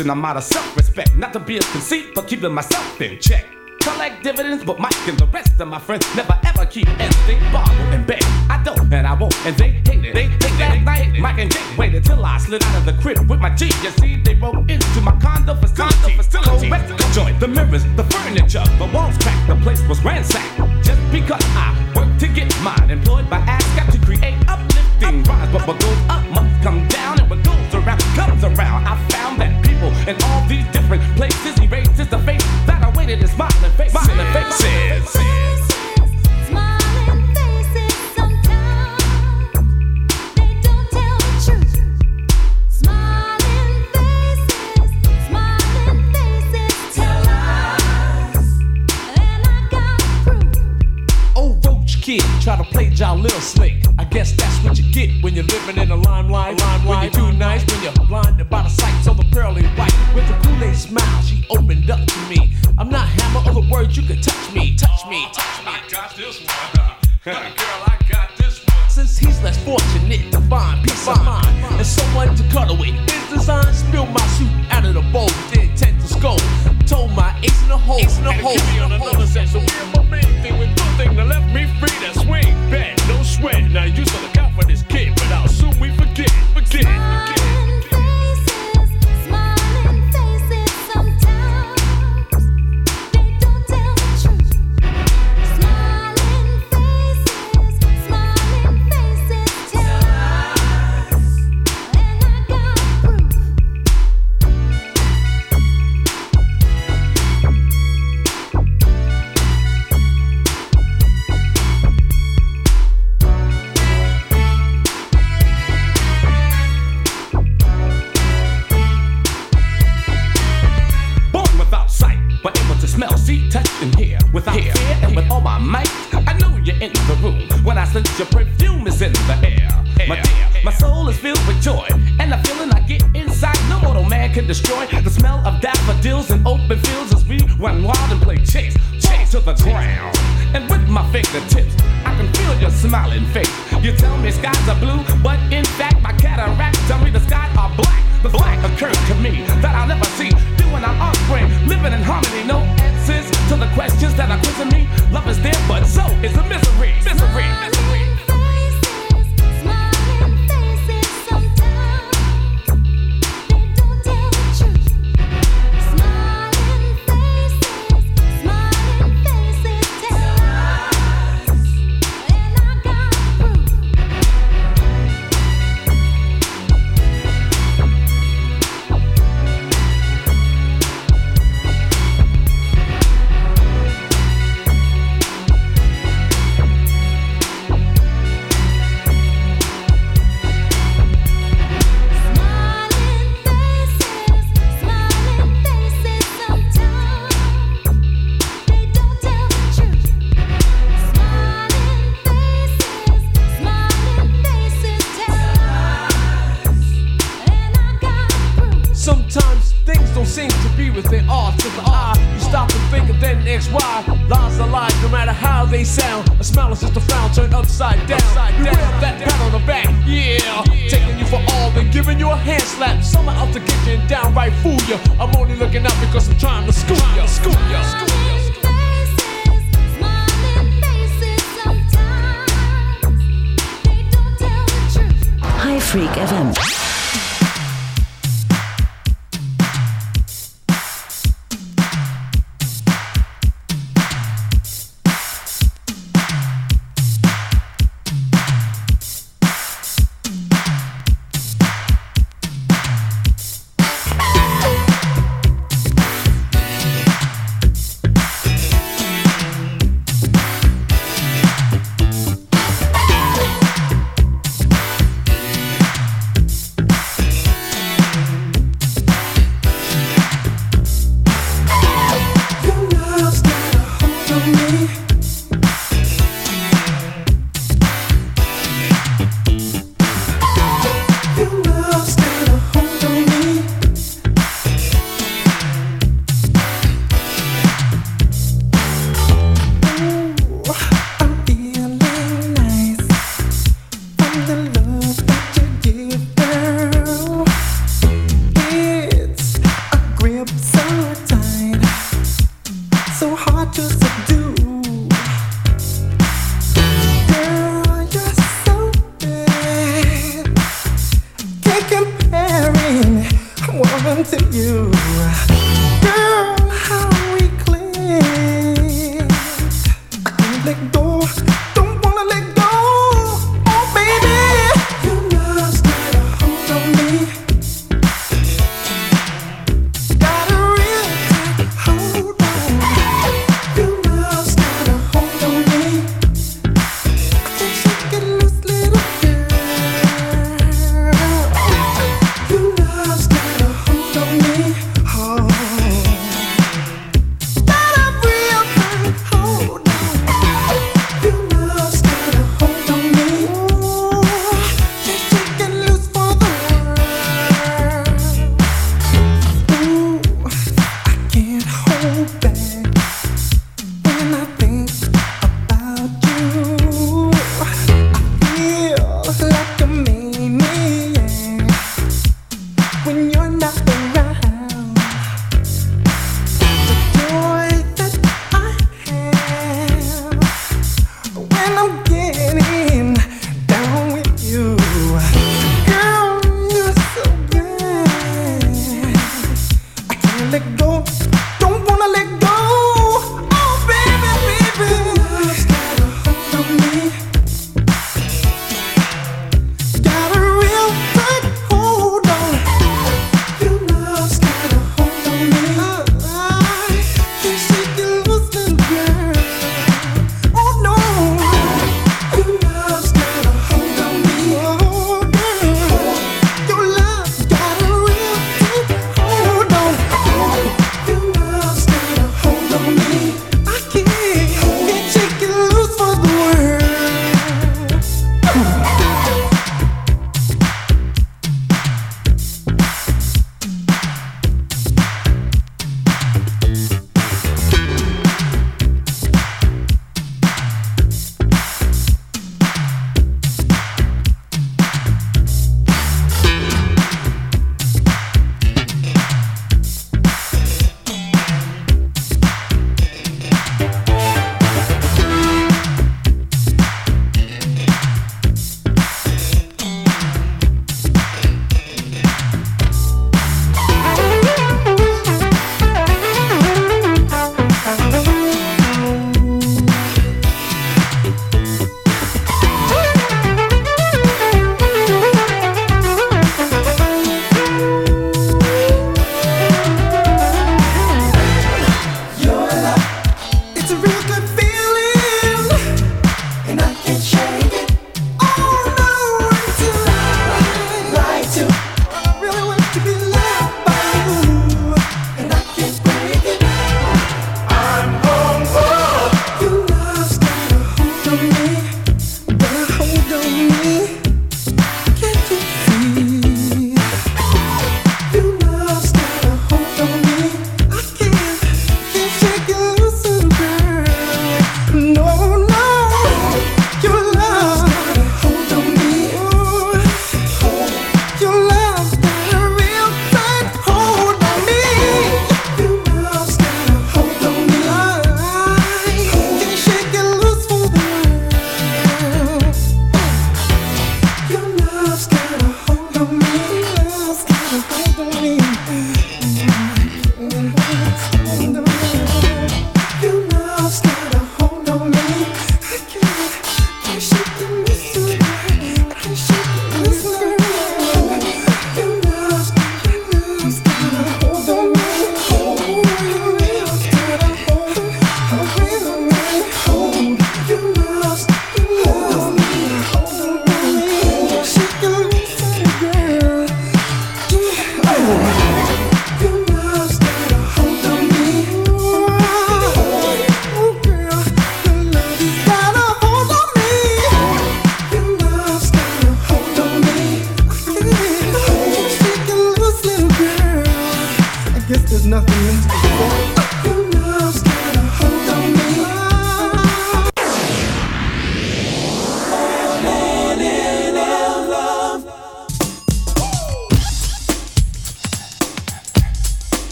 position, I'm out of self respect. Not to be a conceit, but keeping myself in check. Collect dividends, but Mike and the rest of my friends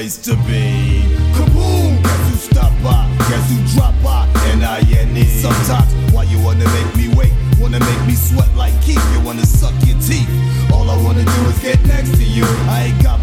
place to be. Kaboom! Guess who stop by? Guess who drop by? N-I-N-E. Sometimes, why you wanna make me wait? Wanna make me sweat like Keith? You wanna suck your teeth? All I wanna do is get next to you. I ain't got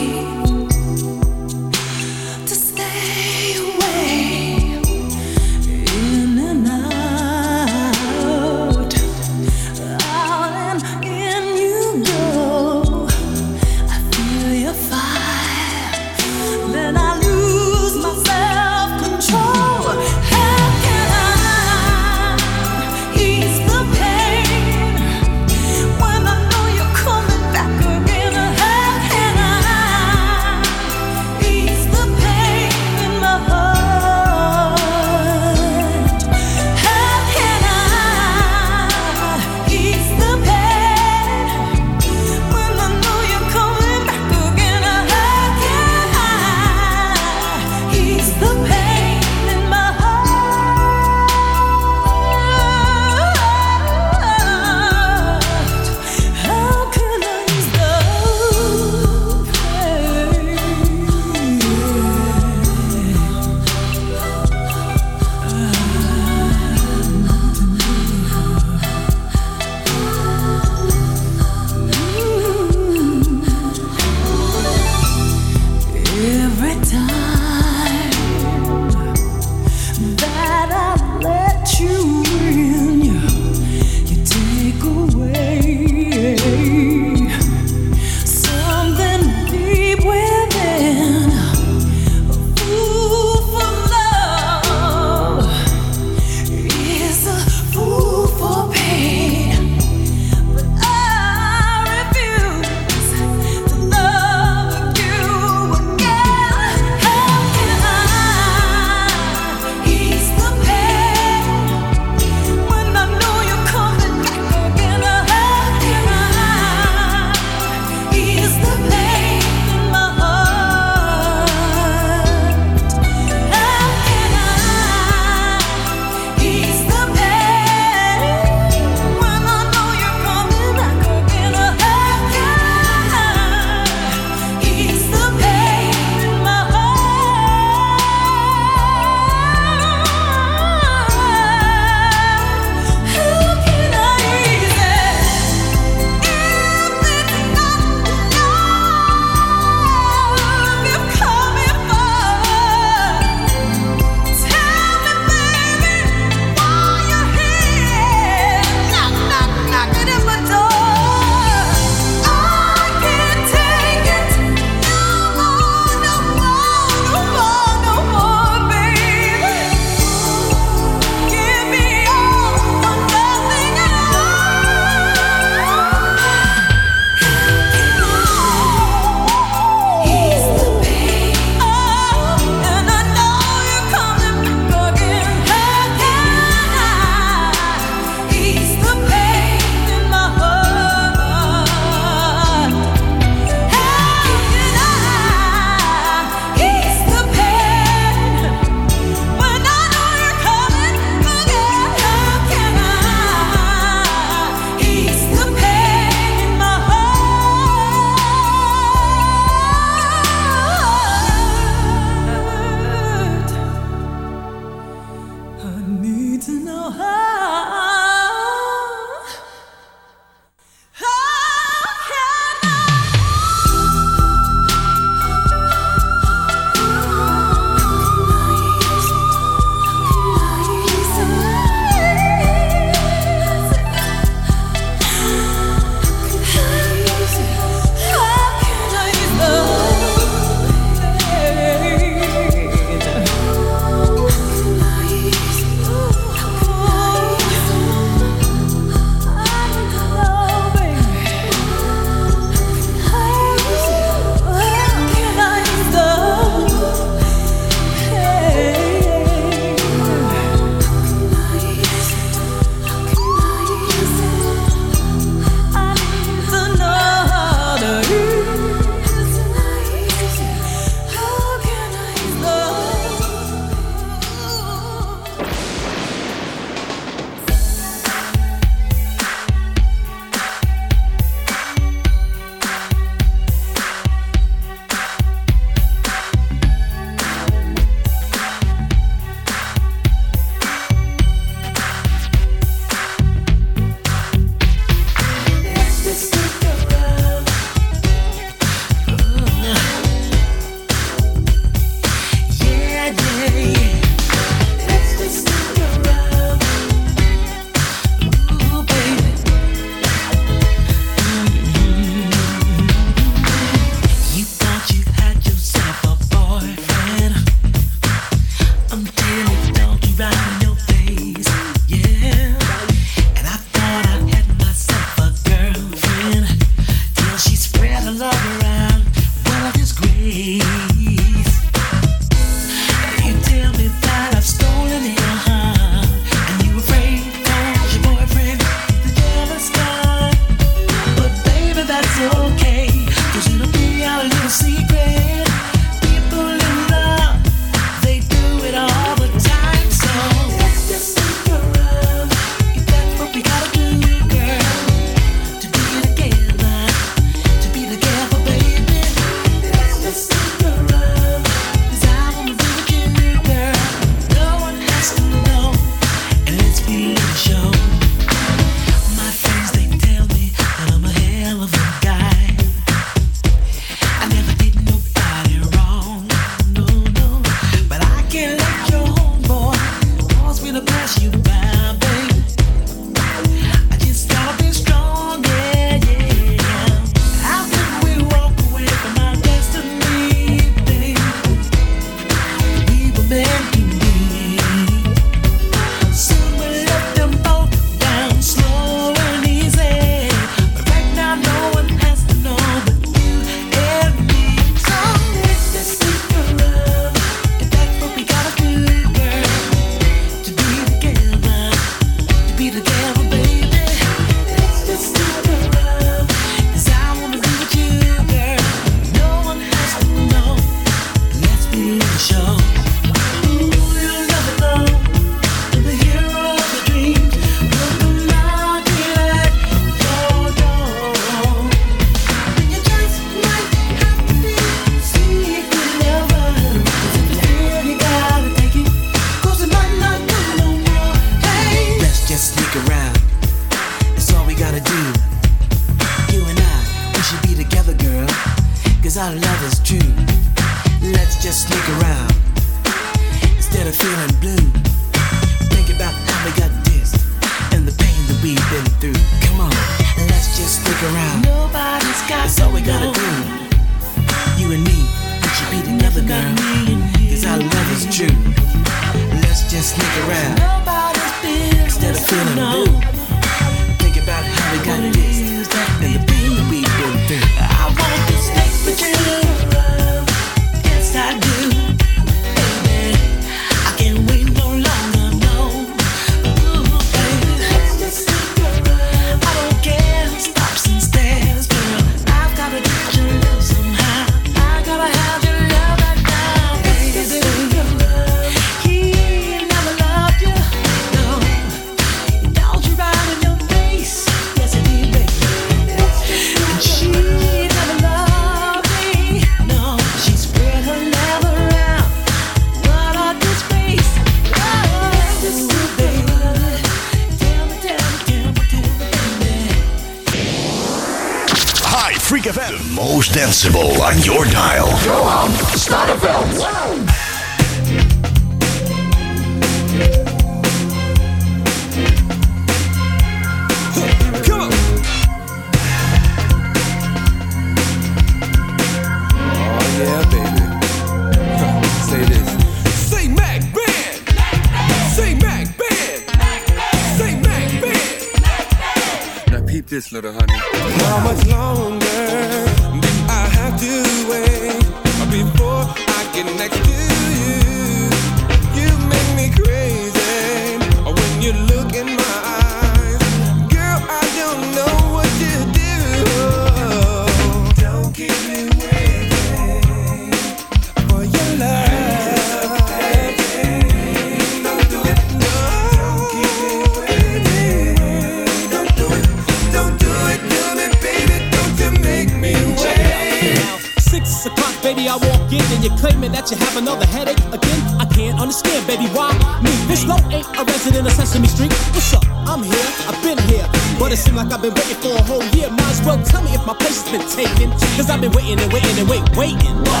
Cause I've been waiting and waiting and wait, waiting.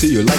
To you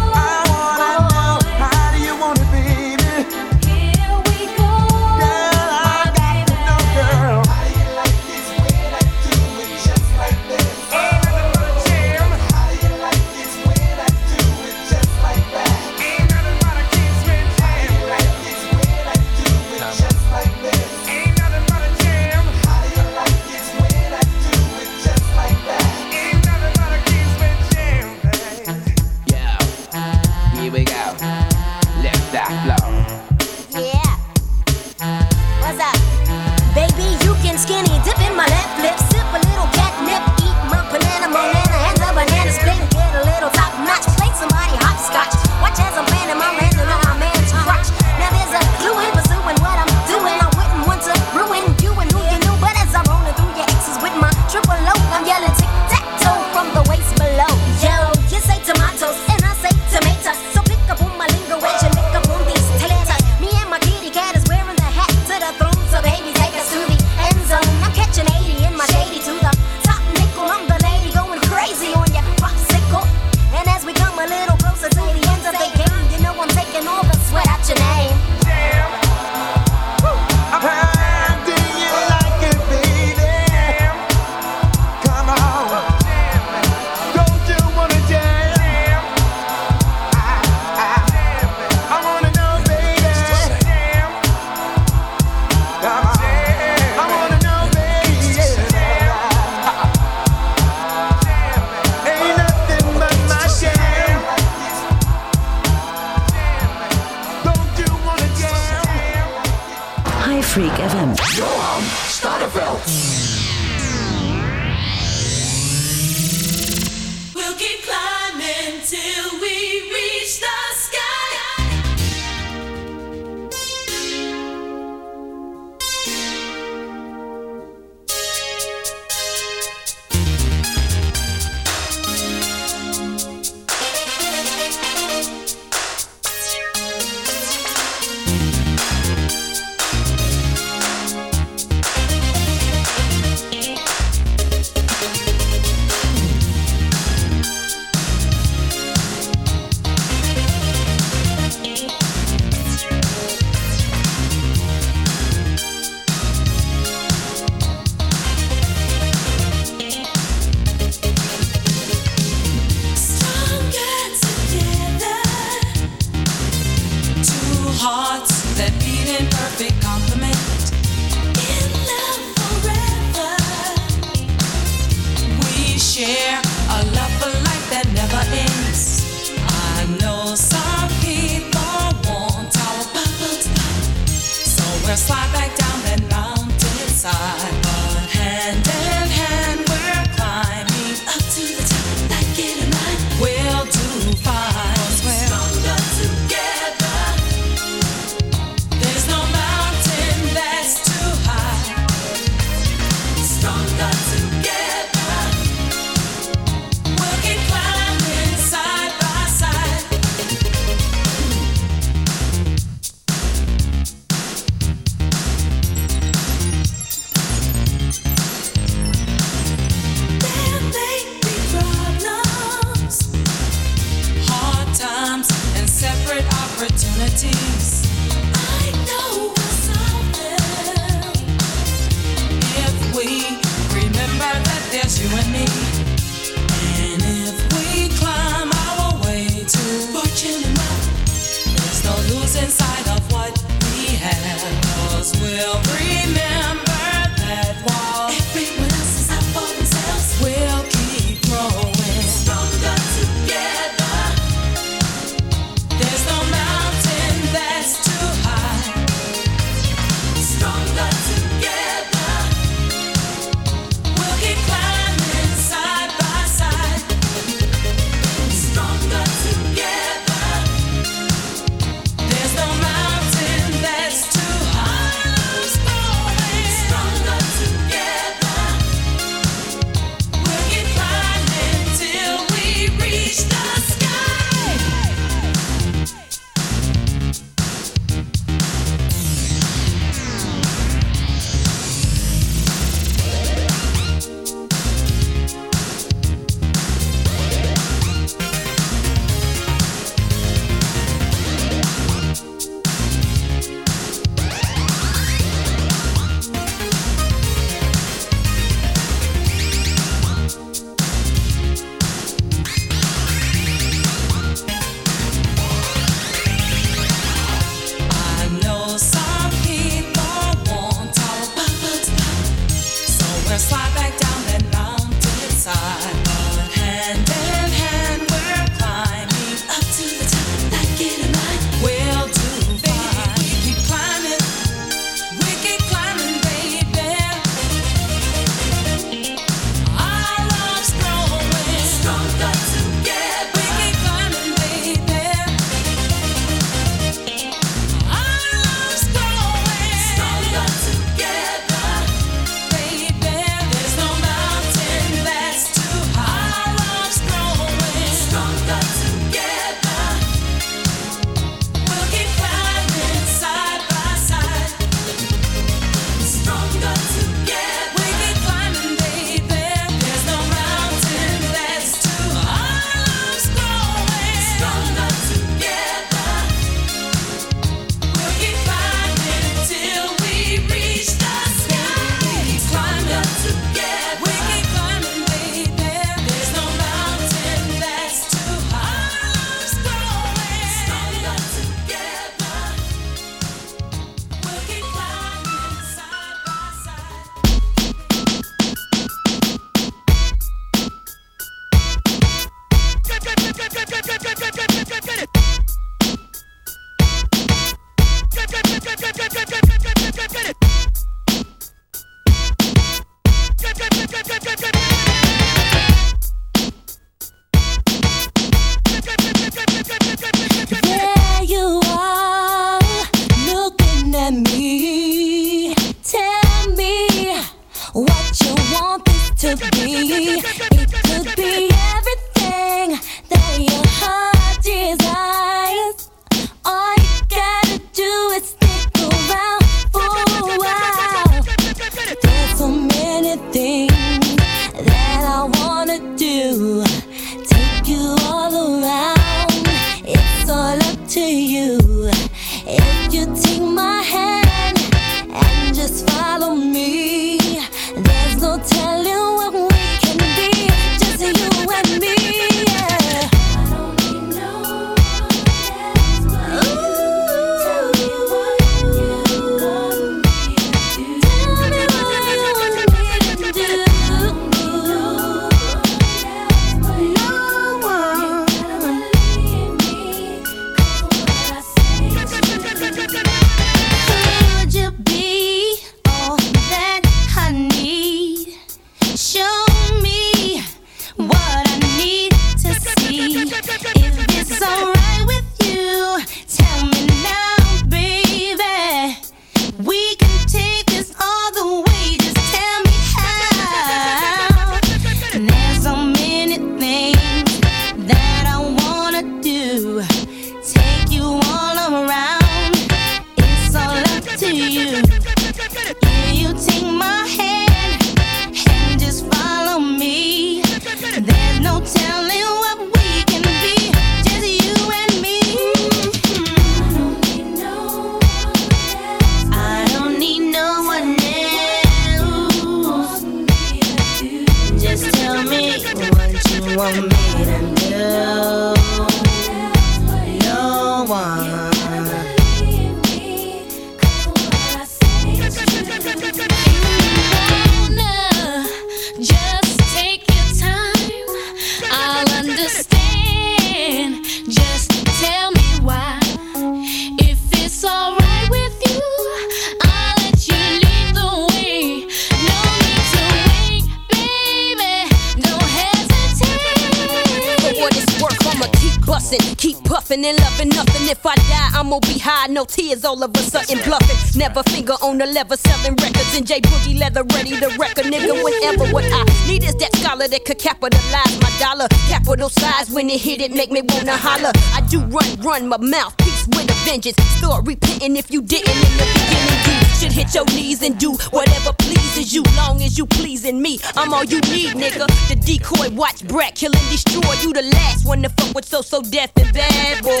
run my mouthpiece with a vengeance. Start repenting if you didn't in the beginning. You should hit your knees and do whatever pleases you. Long as you pleasing me, I'm all you need, nigga. The decoy watch brat kill and destroy. You the last one to fuck with So So Def and bad boy.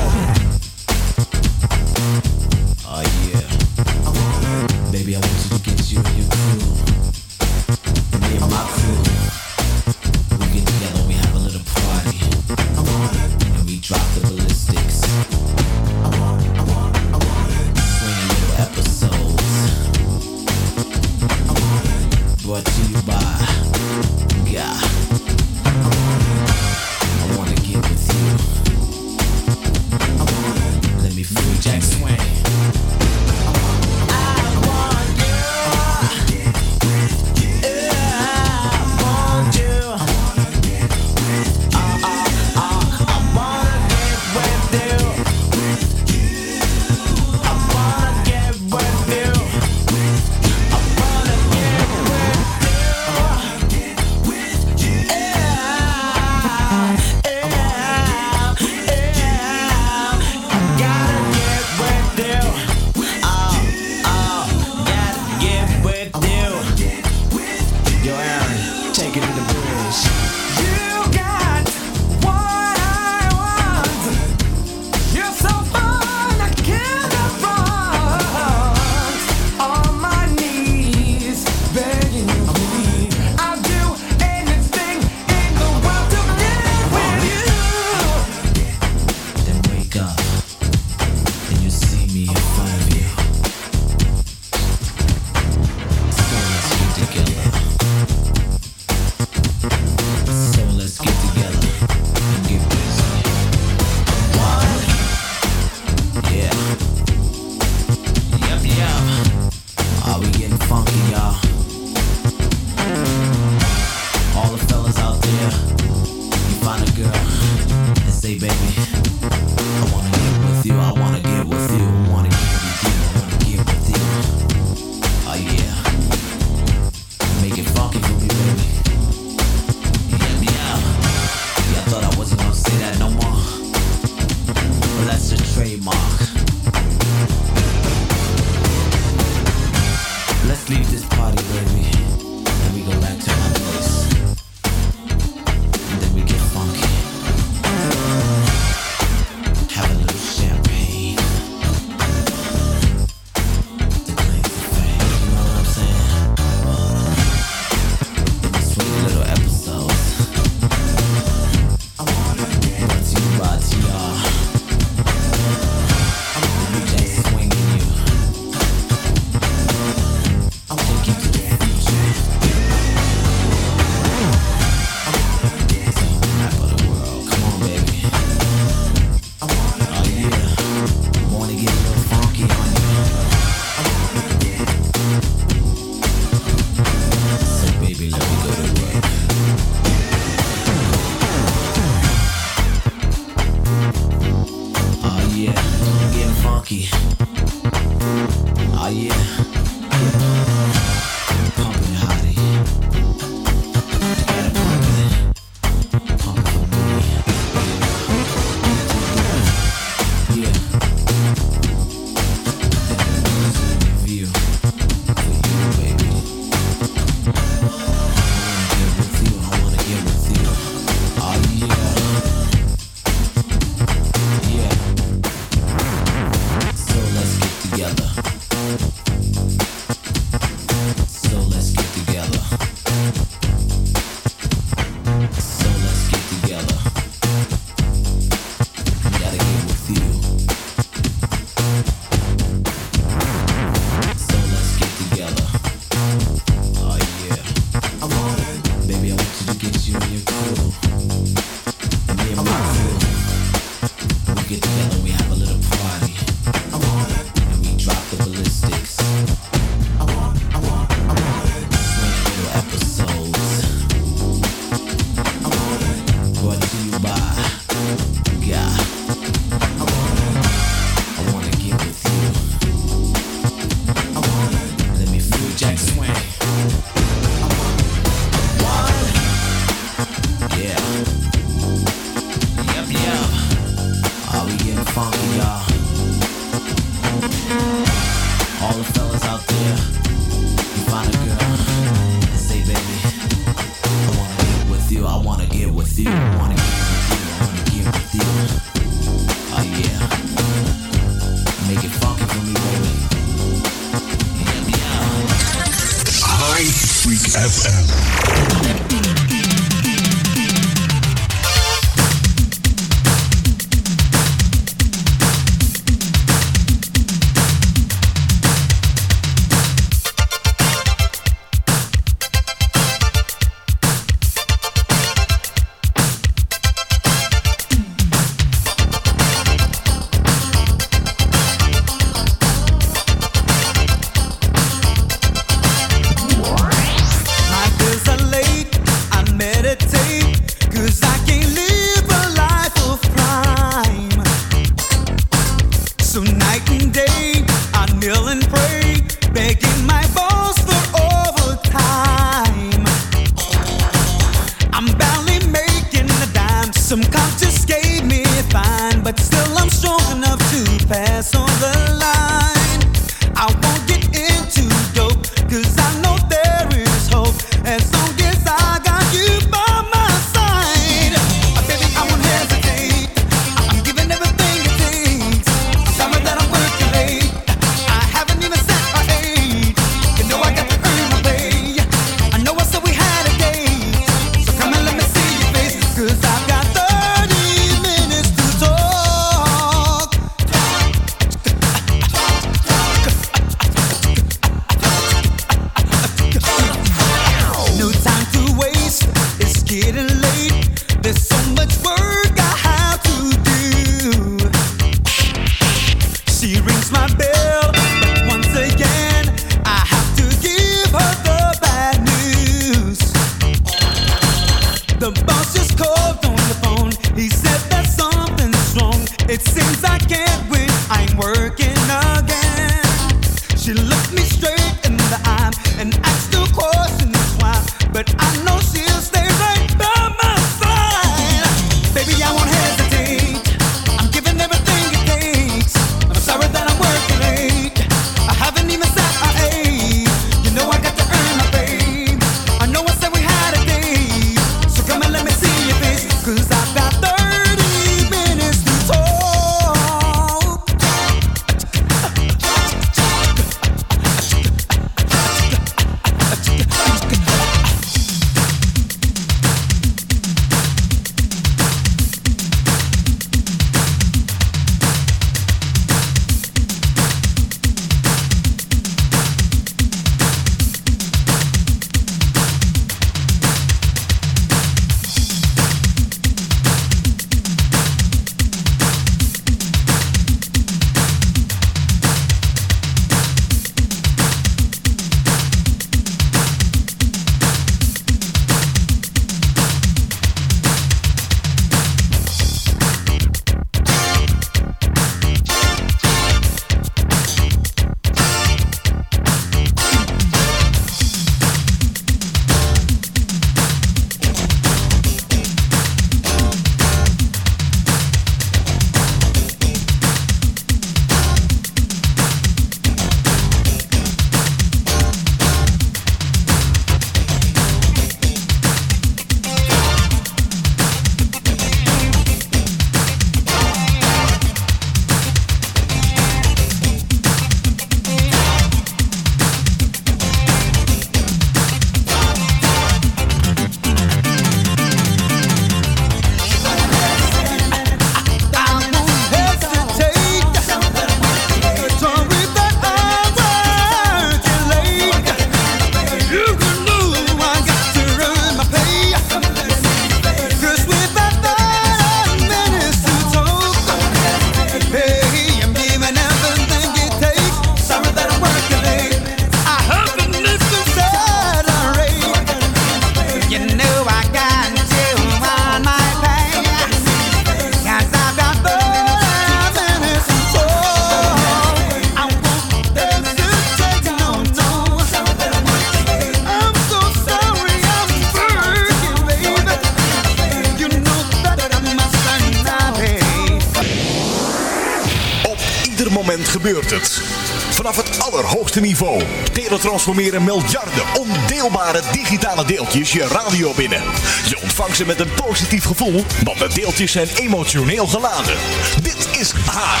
transformeren miljarden ondeelbare digitale deeltjes je radio binnen. Je ontvangt ze met een positief gevoel, want de deeltjes zijn emotioneel geladen. Dit is haar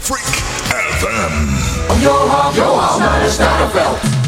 Freak FM. Johan, Johan, naar de Sterrenveld.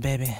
Baby.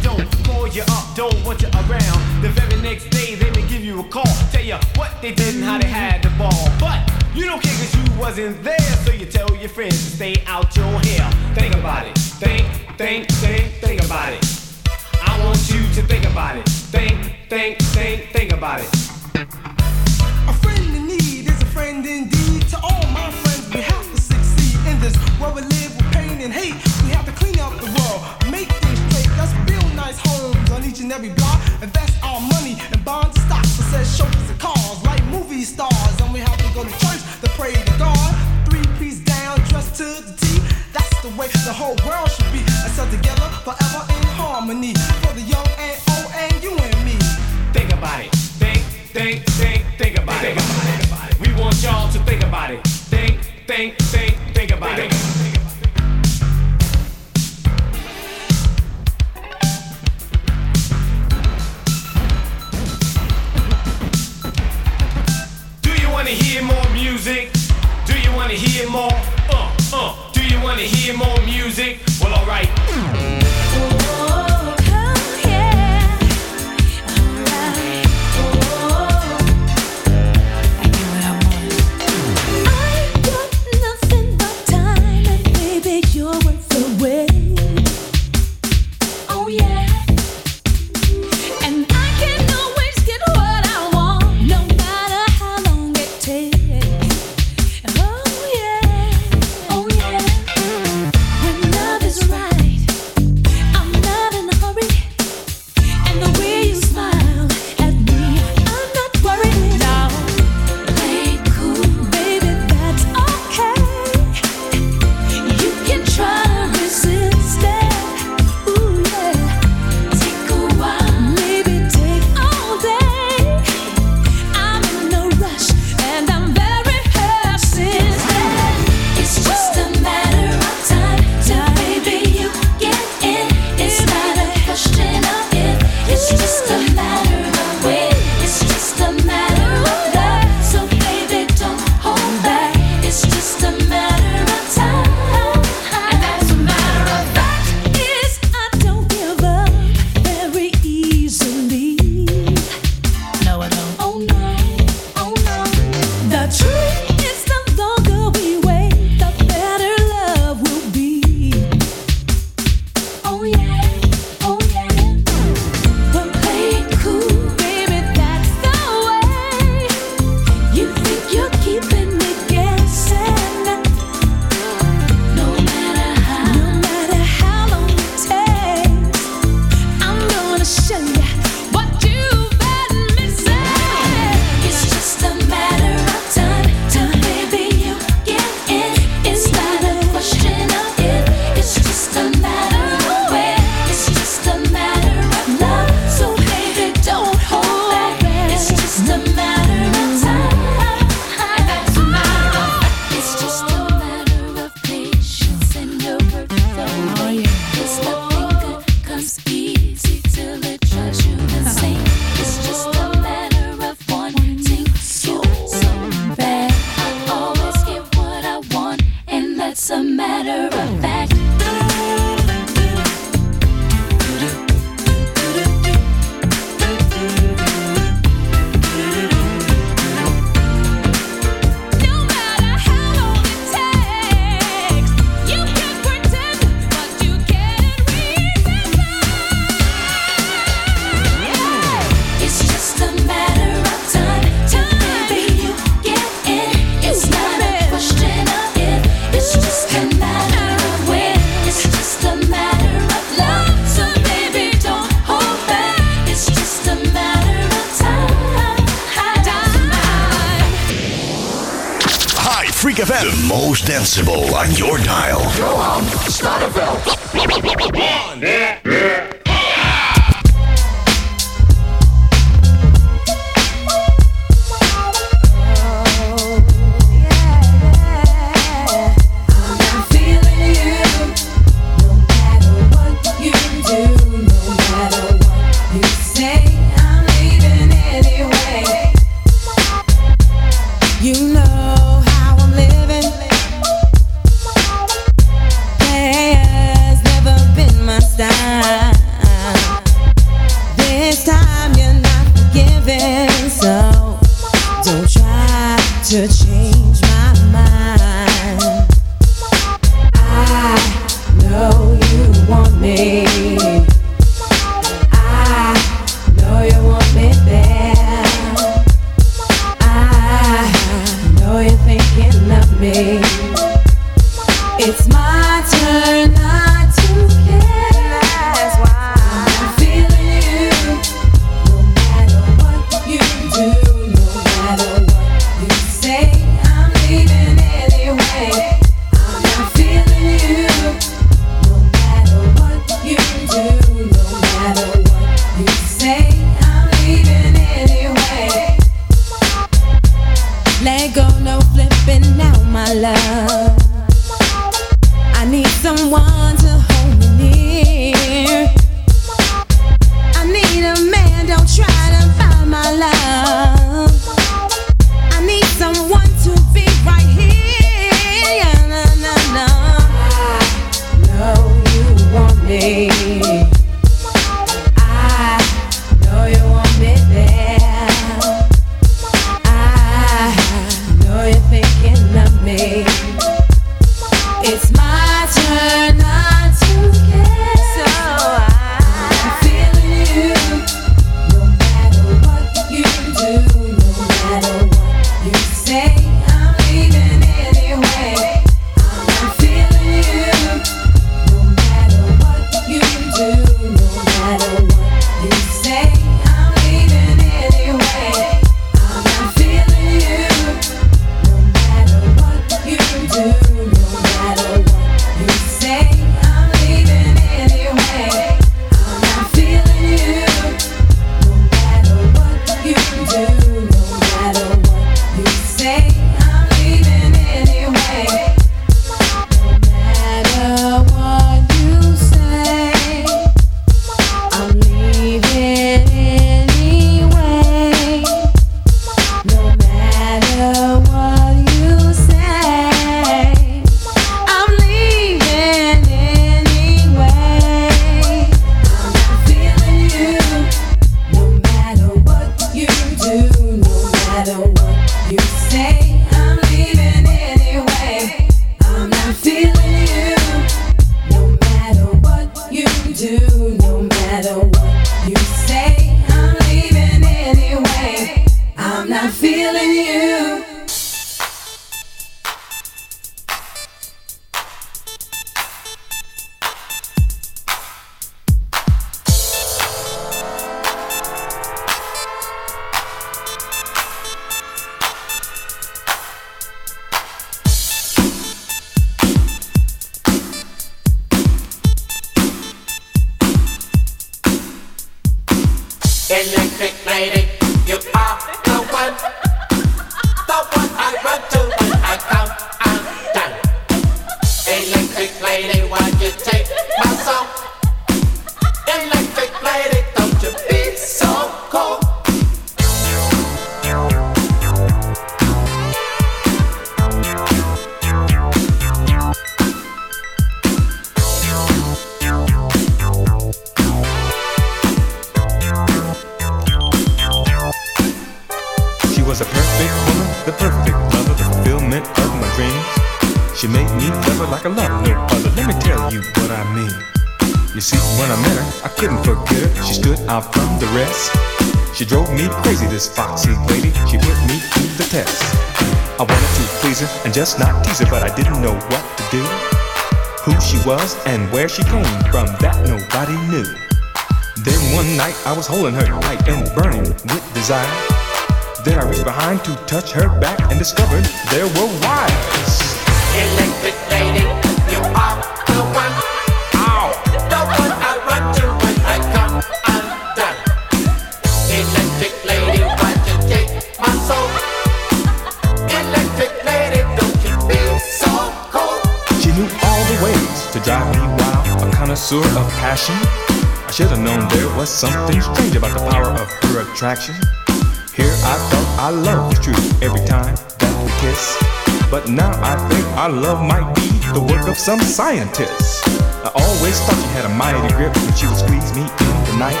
scientist. I always thought you had a mighty grip when she would squeeze me in the night.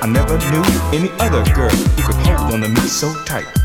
I never knew any other girl who could hold on to me so tight.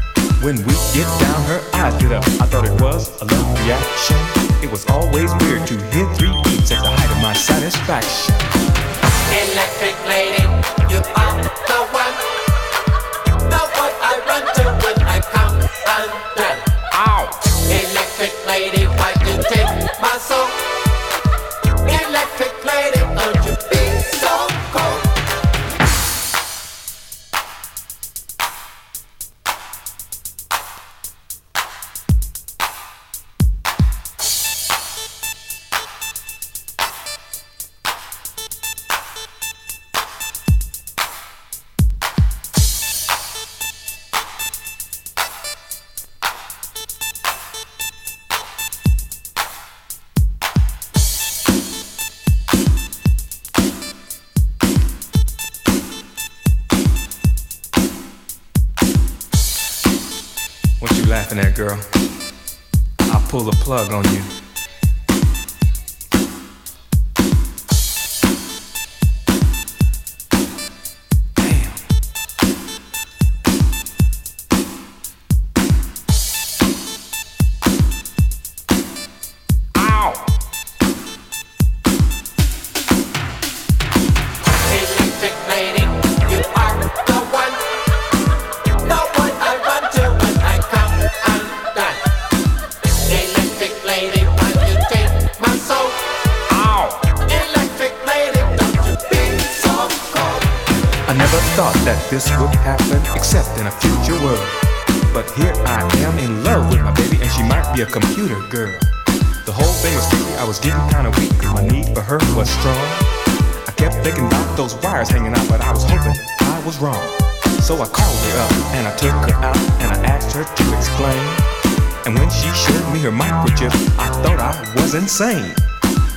insane.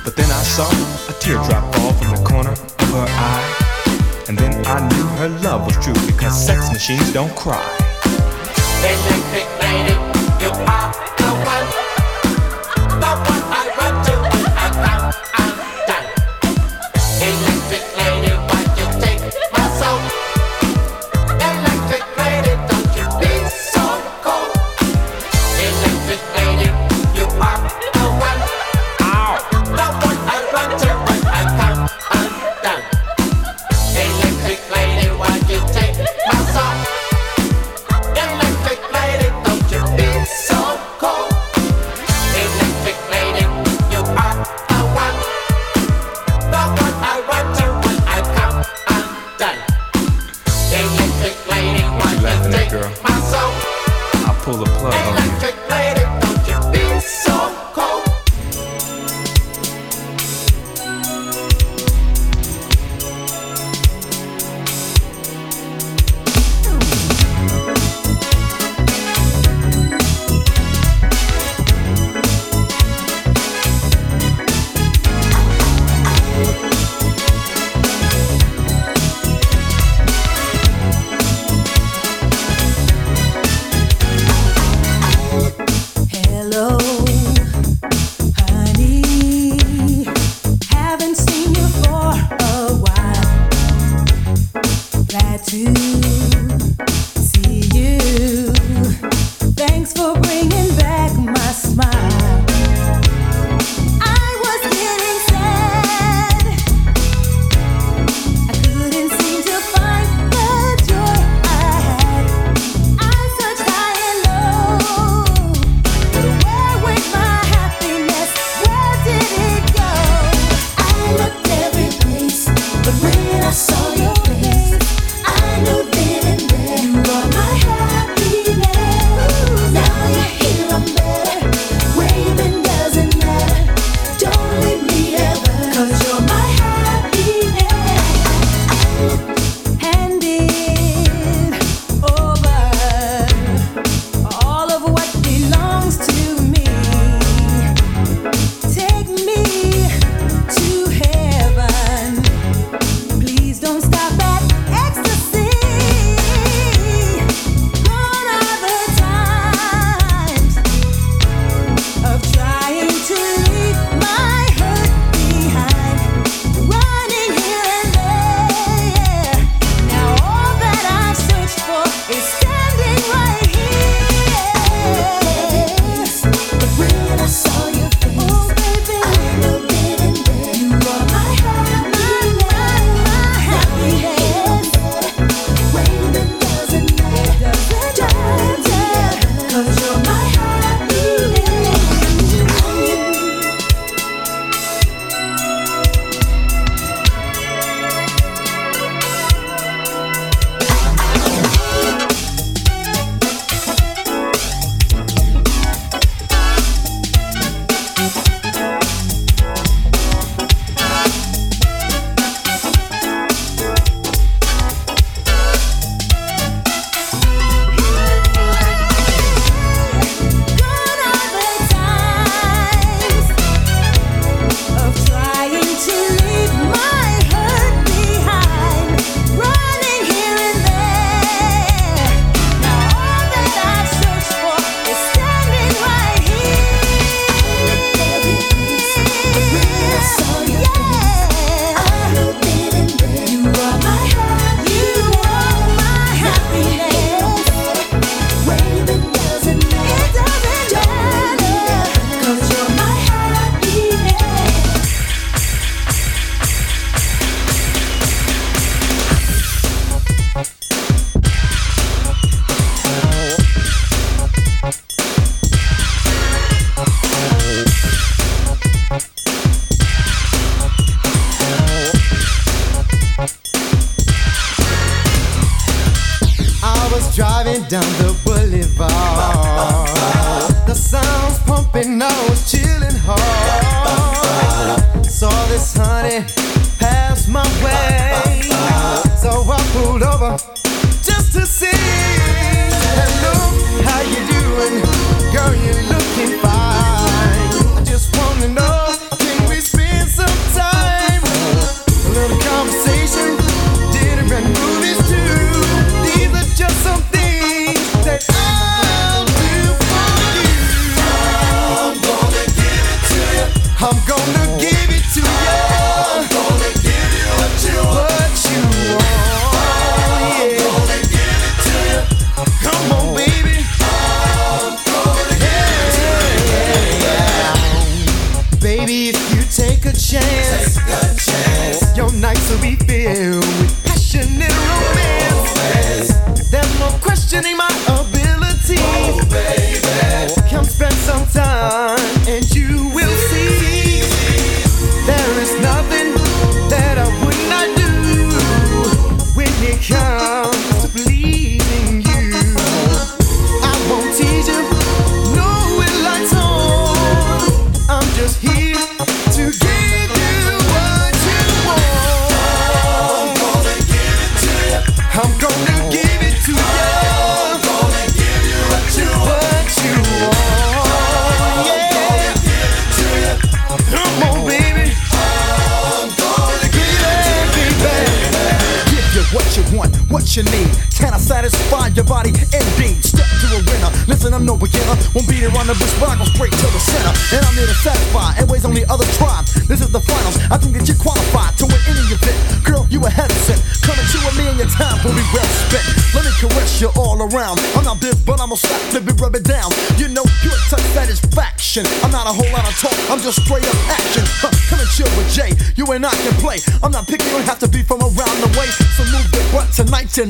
But then I saw a teardrop fall from the corner of her eye. And then I knew her love was true because sex machines don't cry.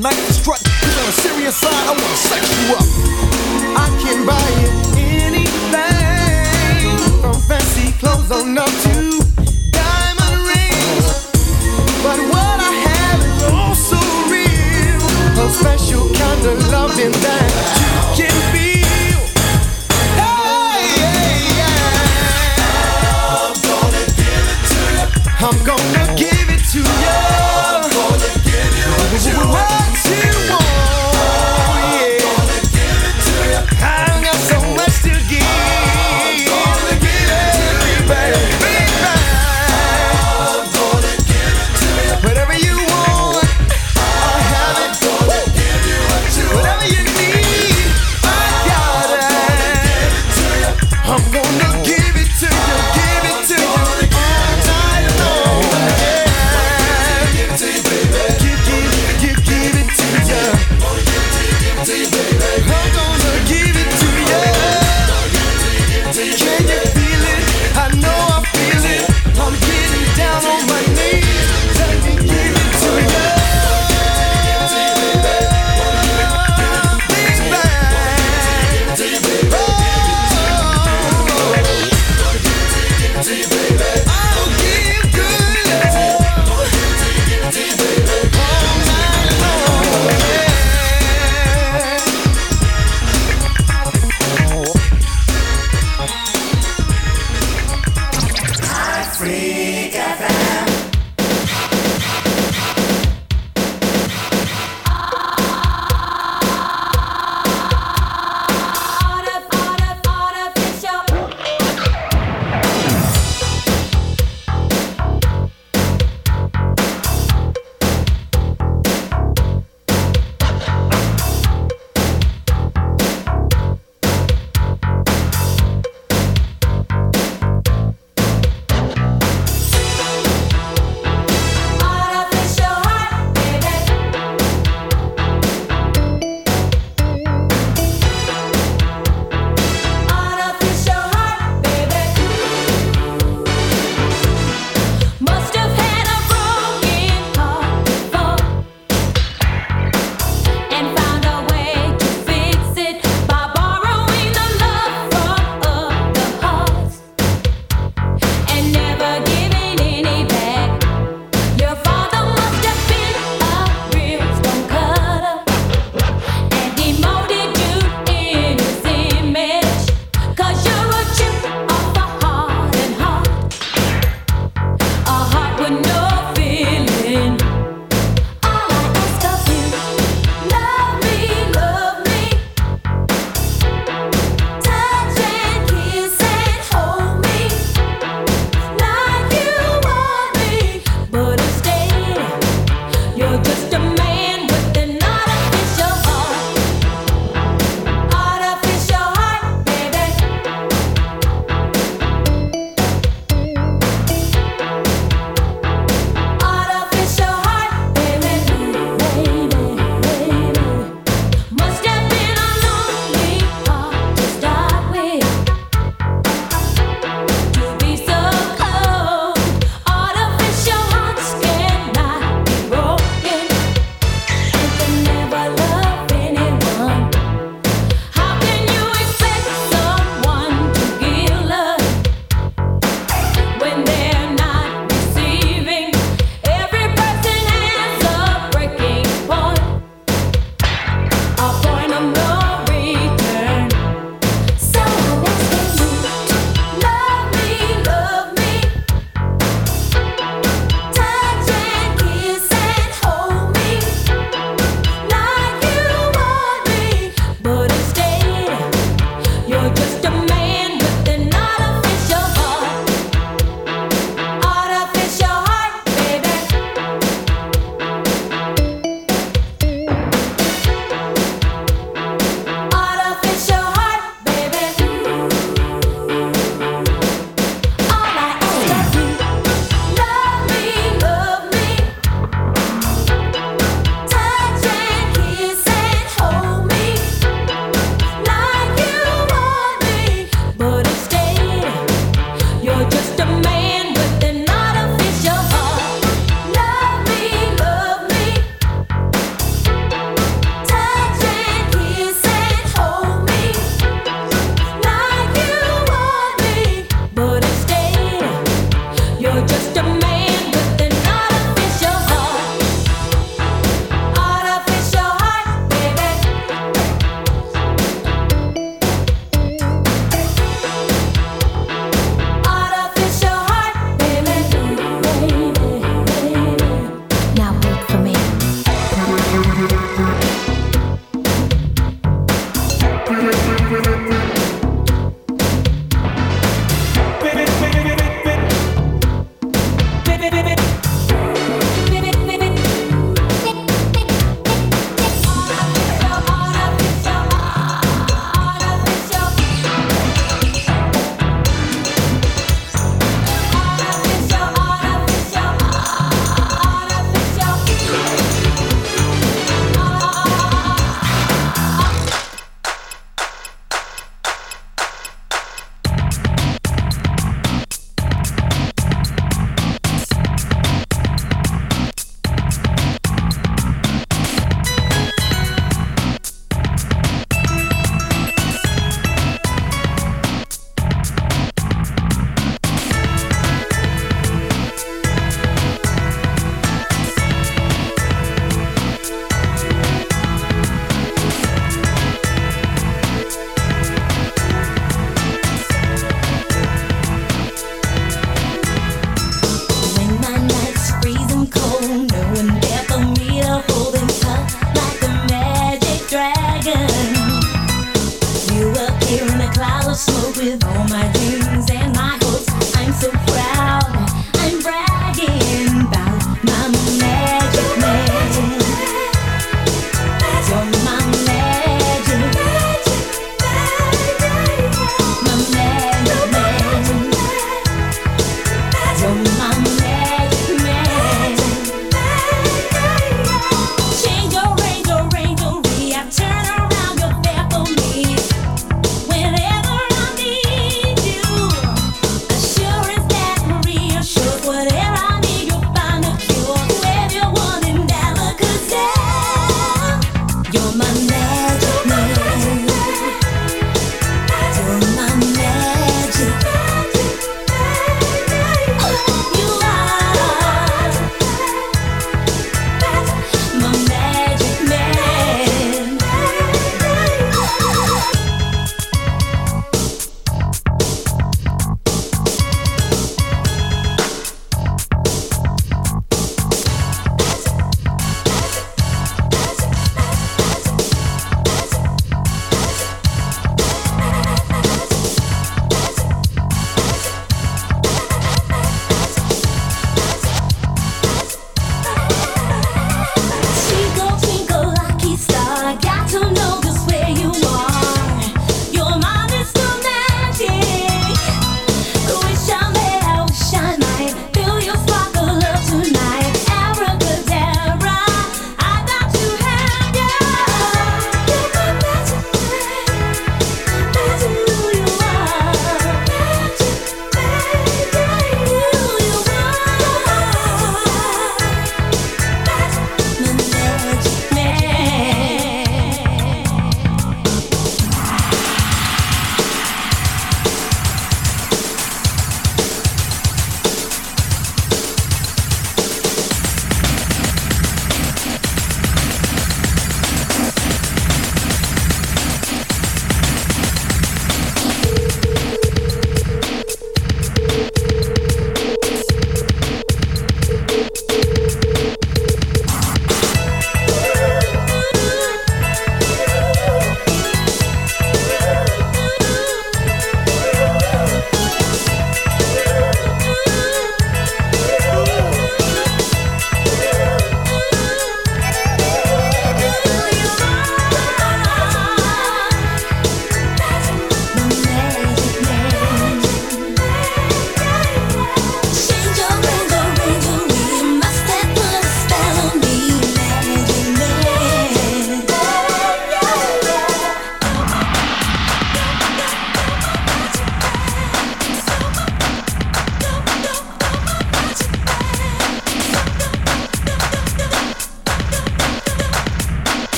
Butt tonight, baby. Hold on.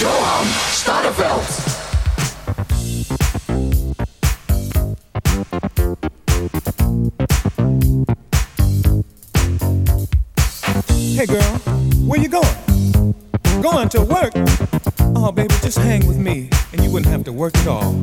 Johan Starreveld. Hey girl, where you going? Going to work? Oh baby, just hang with me and you wouldn't have to work at all.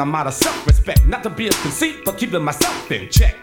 I'm out of self respect. Not to be a conceit, but keeping myself in check.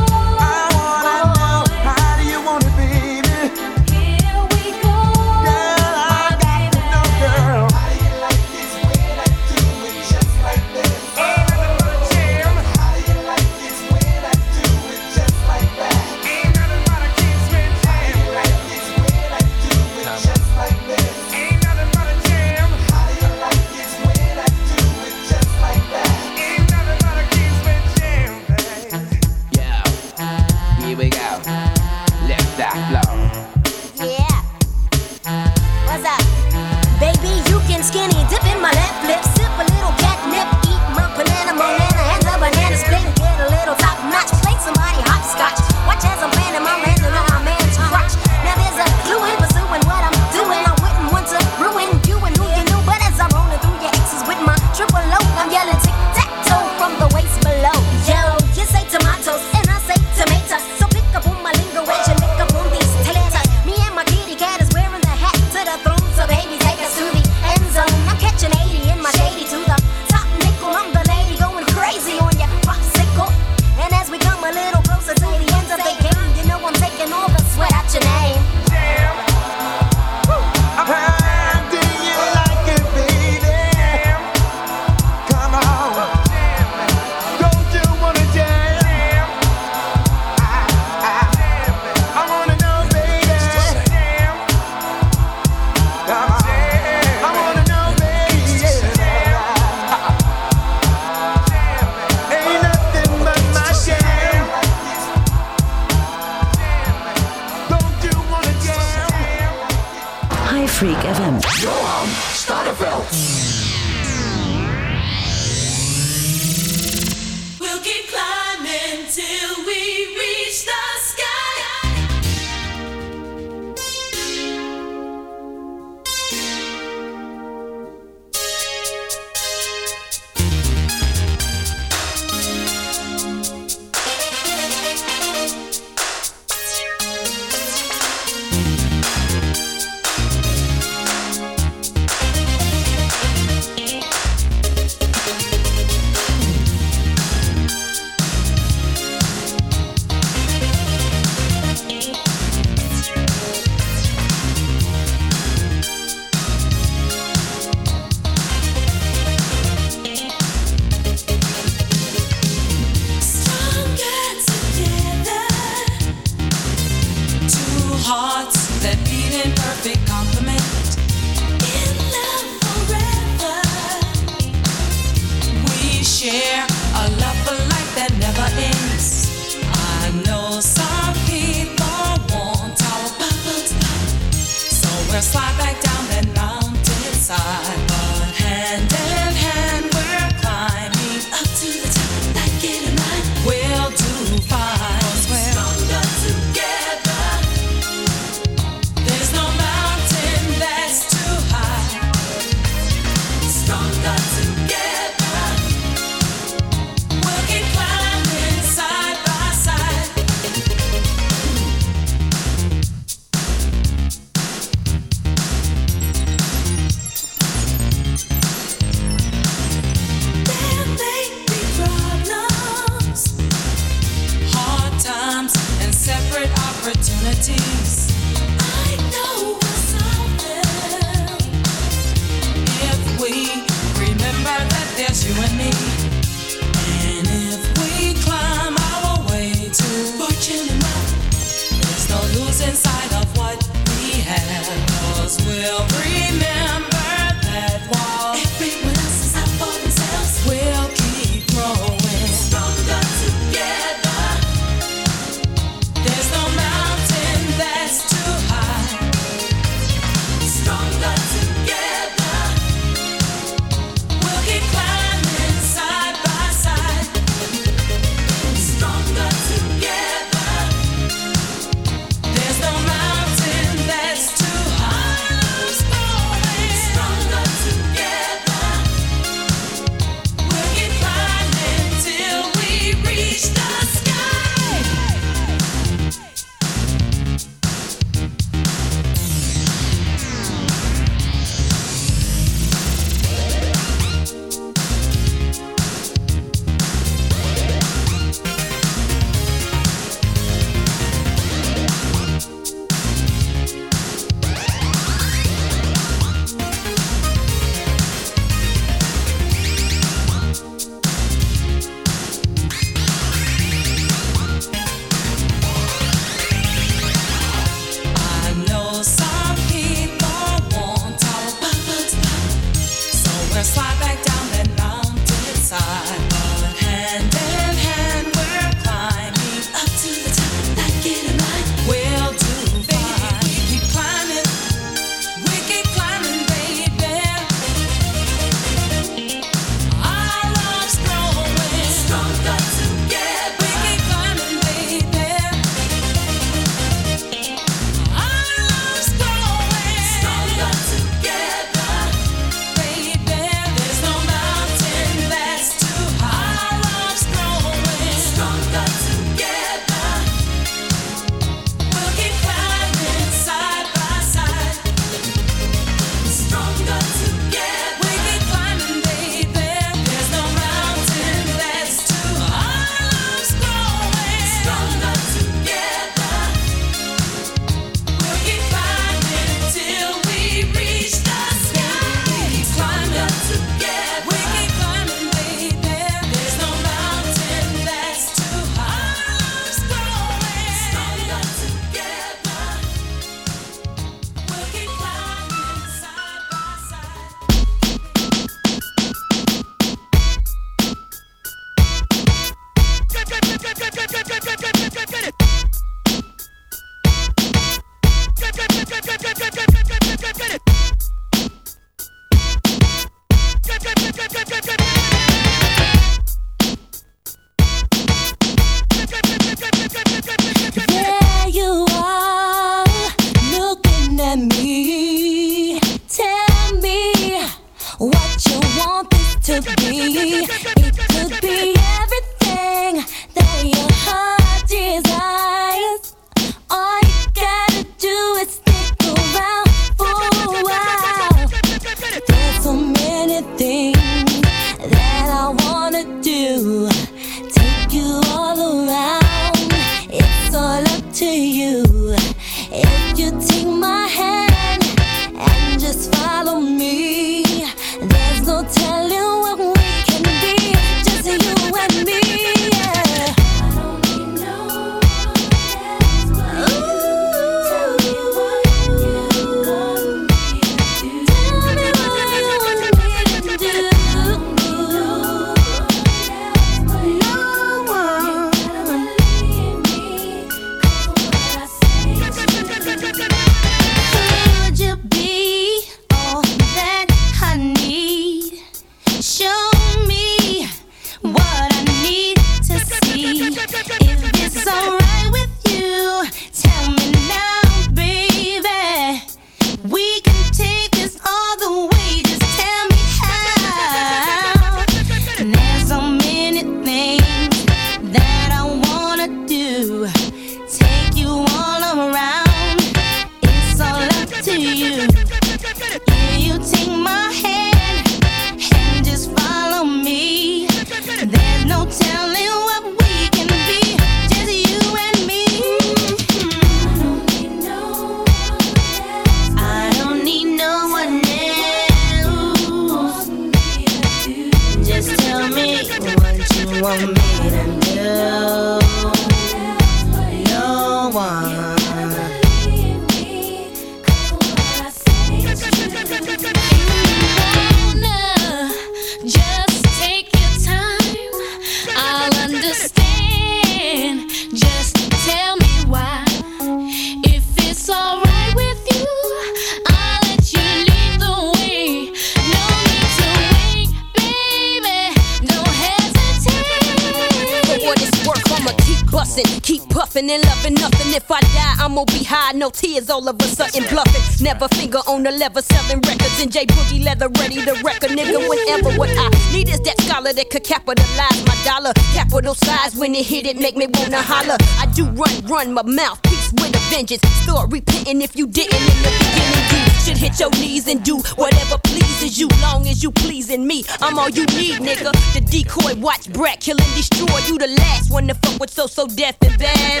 11, selling records in J Boogie leather, ready to wreck a nigga whenever. What I need is that scholar that could capitalize my dollar. Capital size when it hit it, make me wanna holler. I do run, run my mouth, peace with a vengeance. Start repenting if you didn't in the beginning. You should hit your knees and do whatever pleases you, long as you pleasing me. I'm all you need, nigga. The decoy, watch Brat, kill and destroy. You the last one to fuck with So So Def and bad.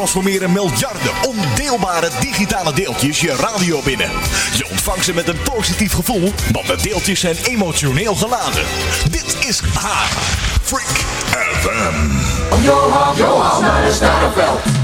transformeren miljarden ondeelbare digitale deeltjes je radio binnen. Je ontvangt ze met een positief gevoel, want de deeltjes zijn emotioneel geladen. Dit is haar Freak FM. Johan, Johan, naar de Sterrenveld.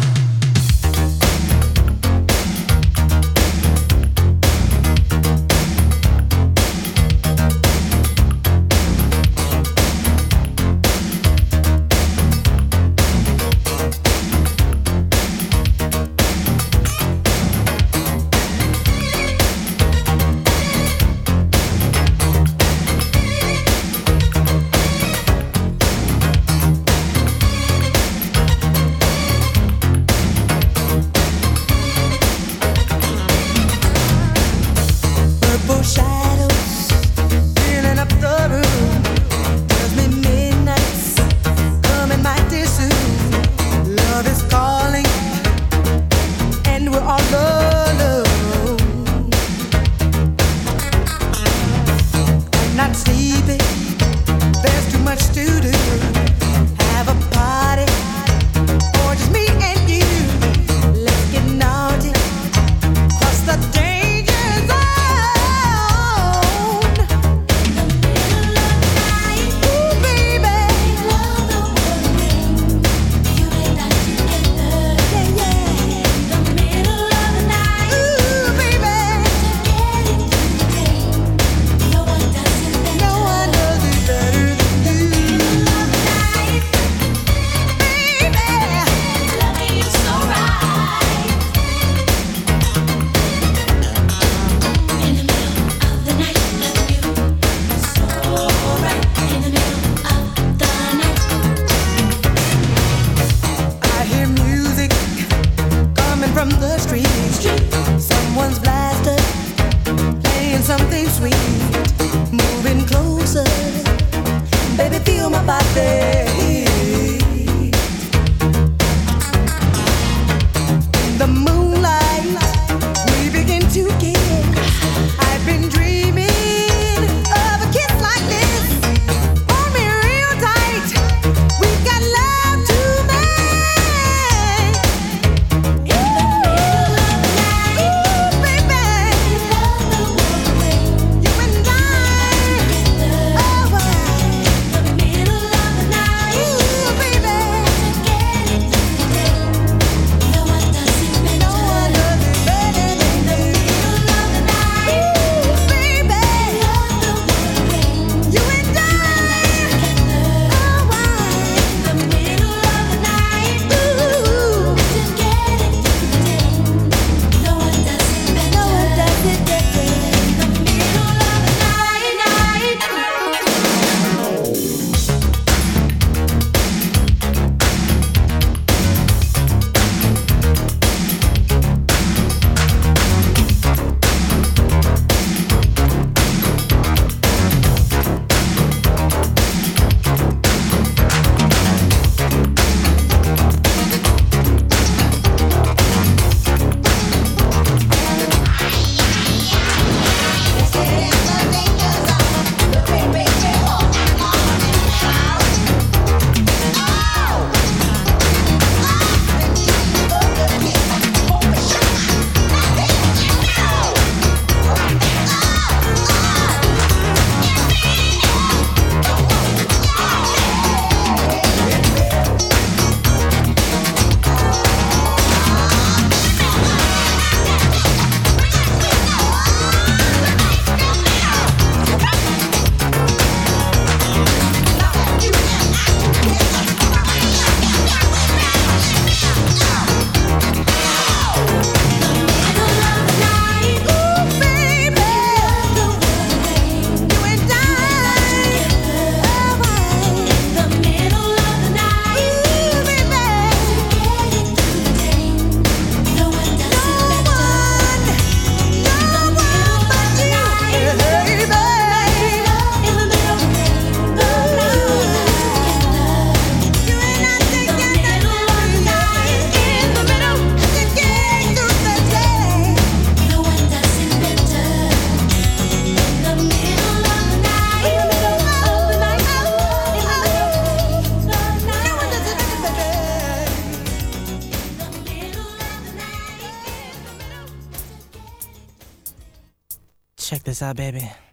Out, baby.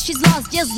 She's lost just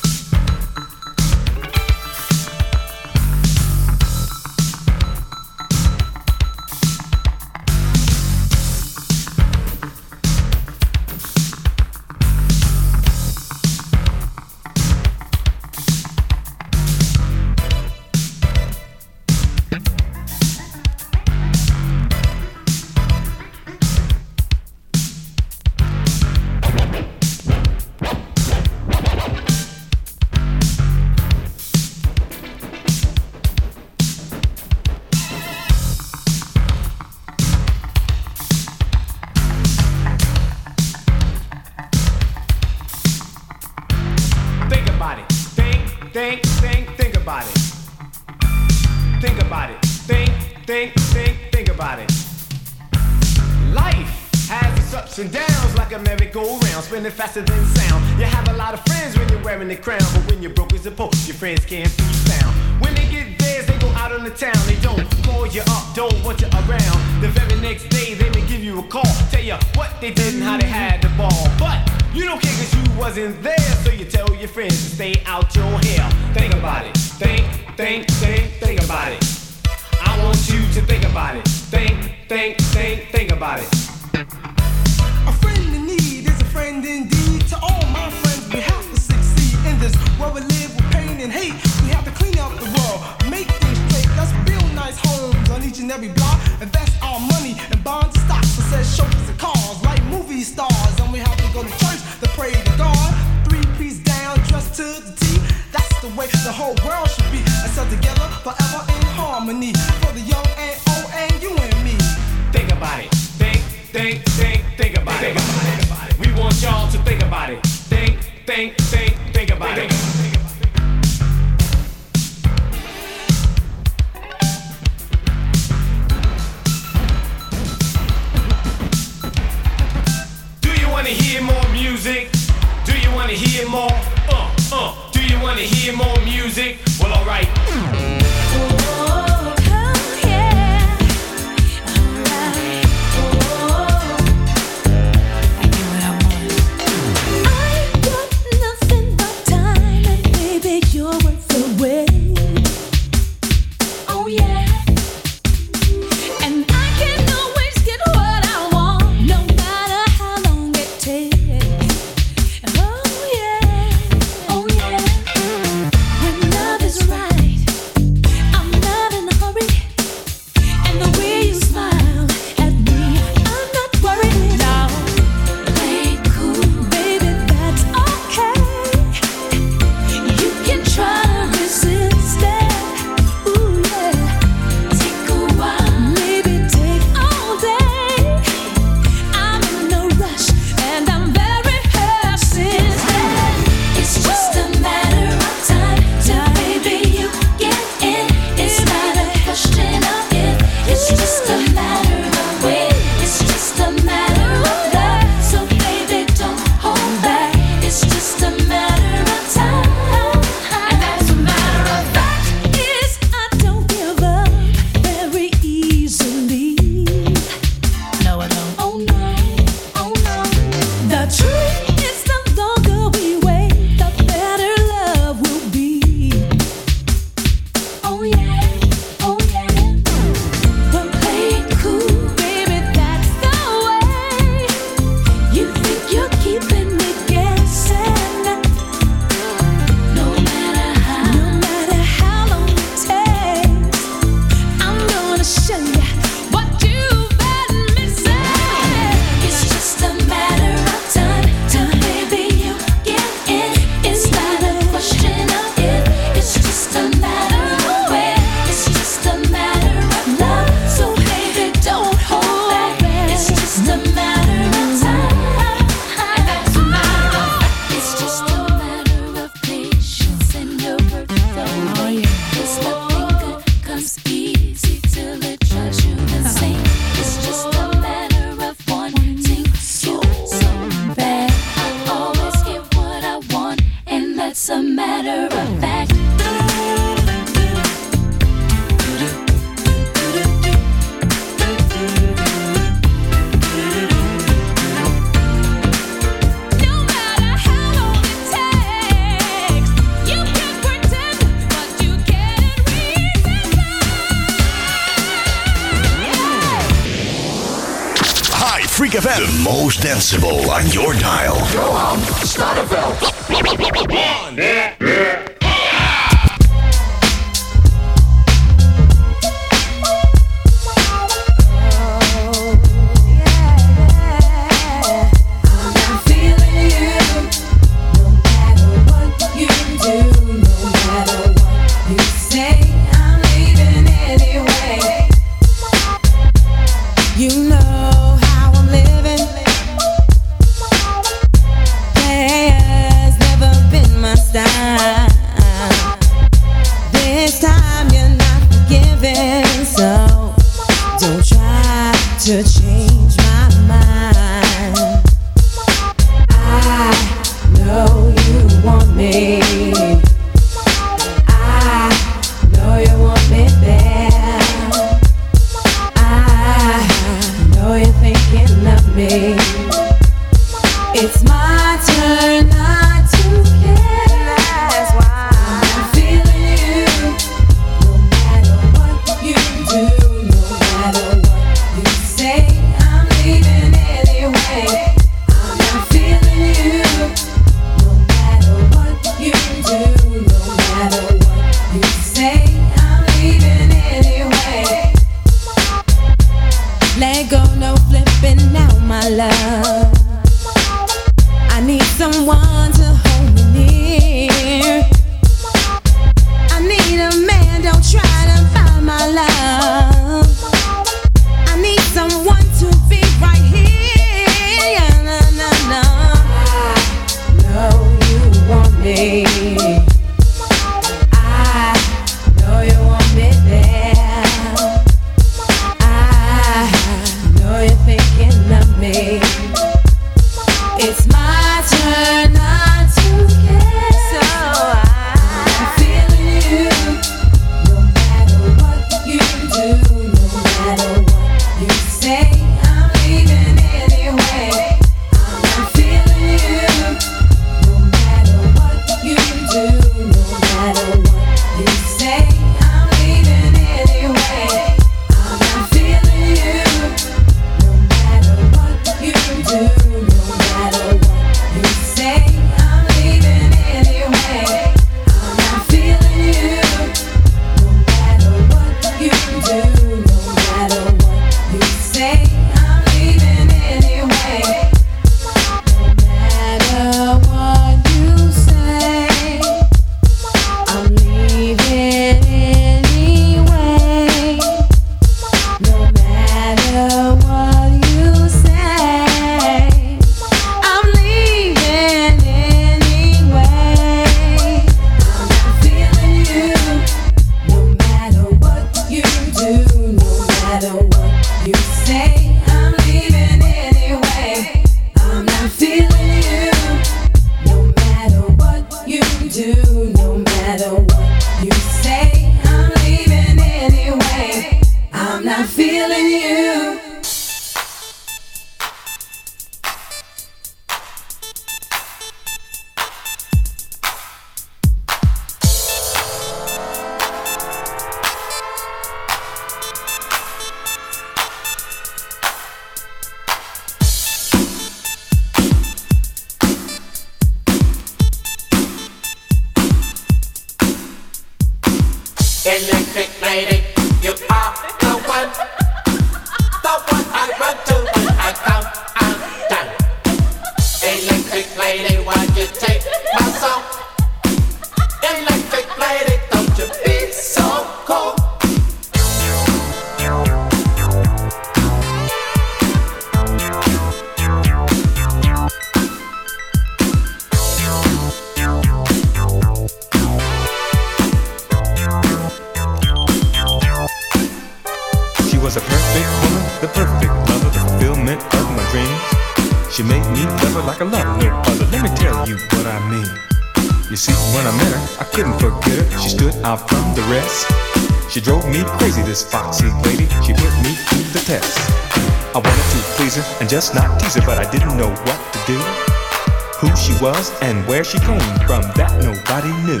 and where she came from that nobody knew.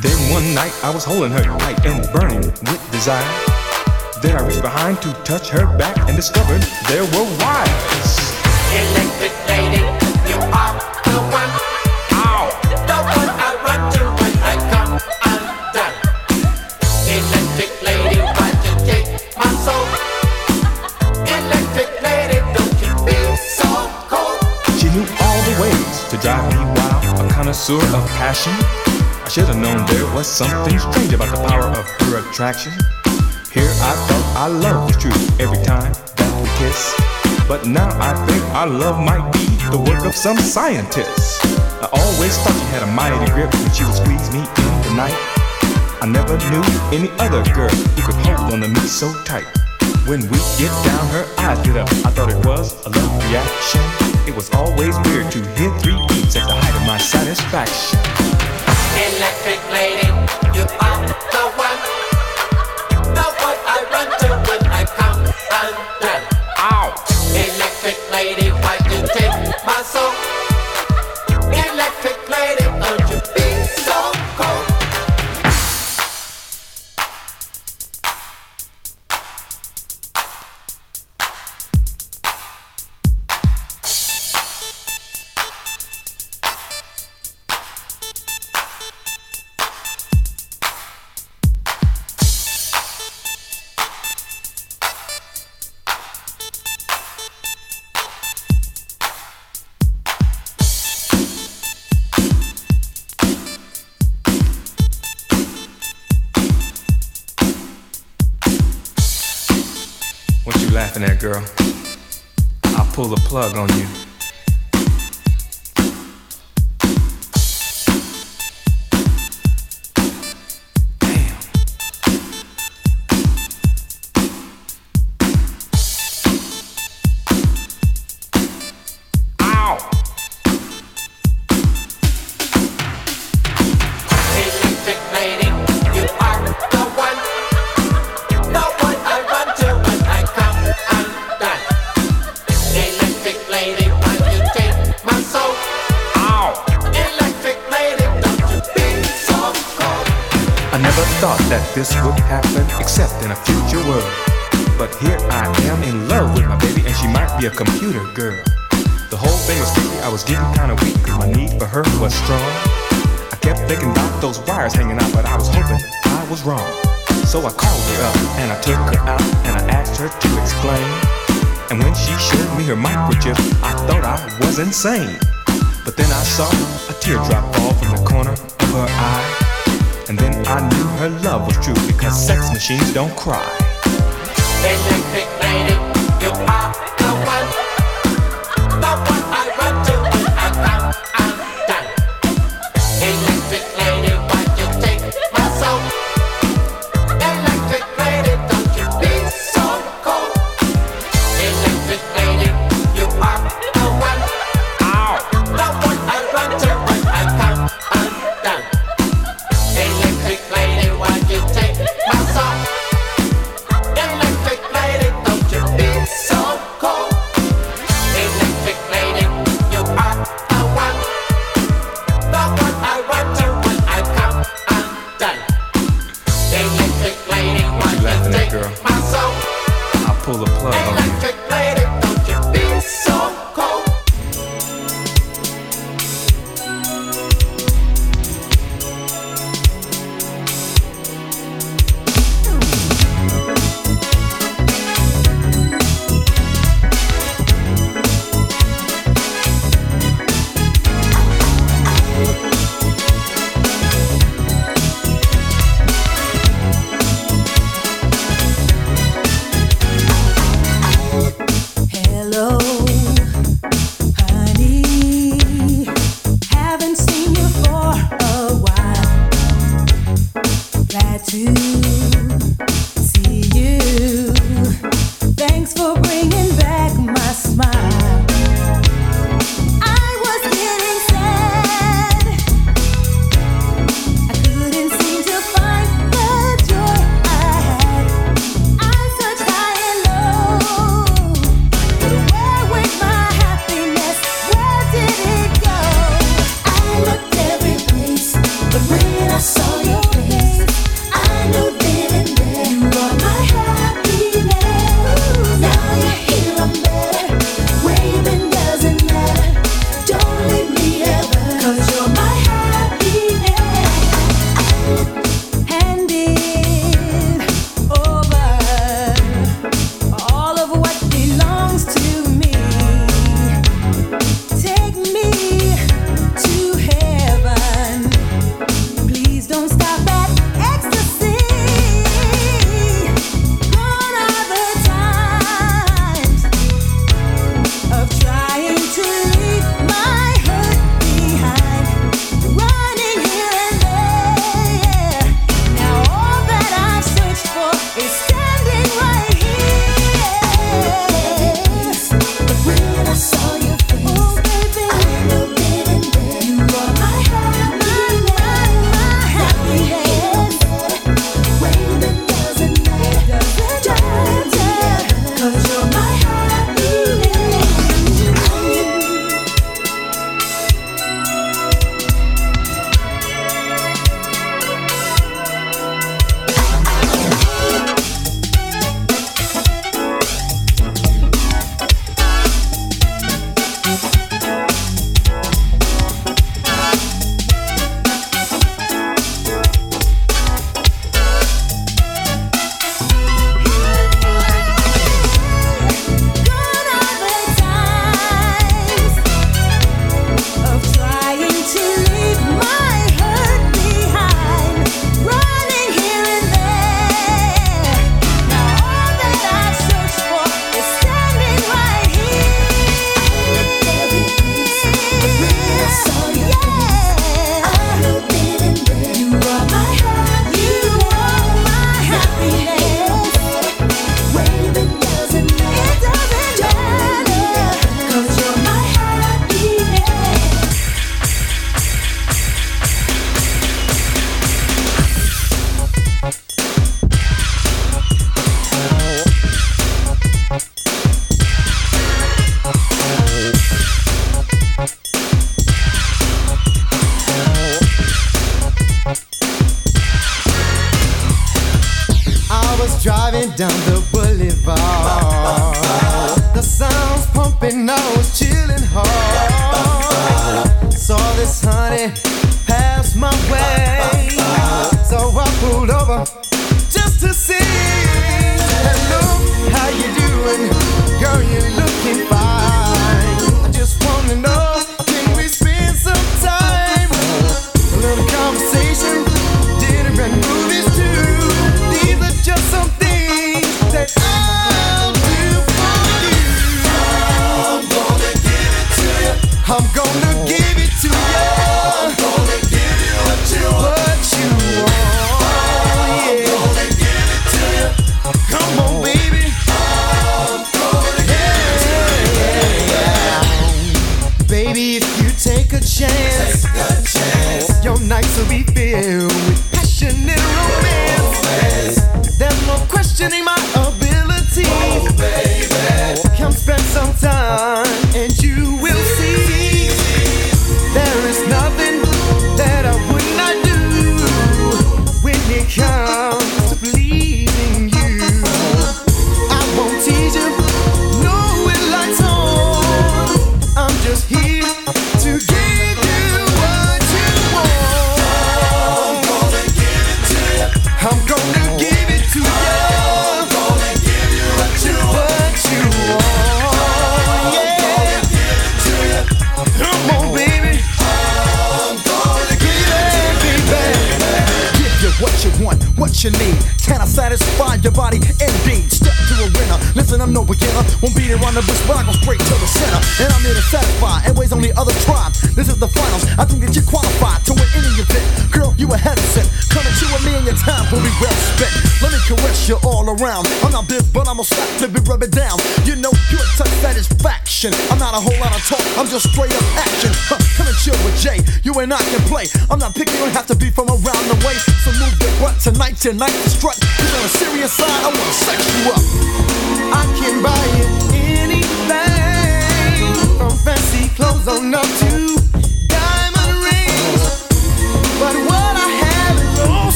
Then one night I was holding her tight and burning with desire. Then I reached behind to touch her back and discovered there were wires. I should have known there was something strange about the power of her attraction. Here I thought our love was true every time that we kiss. But now I think our love might be the work of some scientist. I always thought she had a mighty grip when she would squeeze me in the night. I never knew any other girl who could hold on to me so tight. When we get down, her eyes lit up. I thought it was a love reaction. It was always weird to hear three beats at the height of my satisfaction. Electric lady, you are the one. The one I run to when I come undone. Ow! Electric lady, why you take my soul? Electric insane. But then I saw a teardrop fall from the corner of her eye. And then I knew her love was true because sex machines don't cry.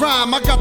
Rhyme, I got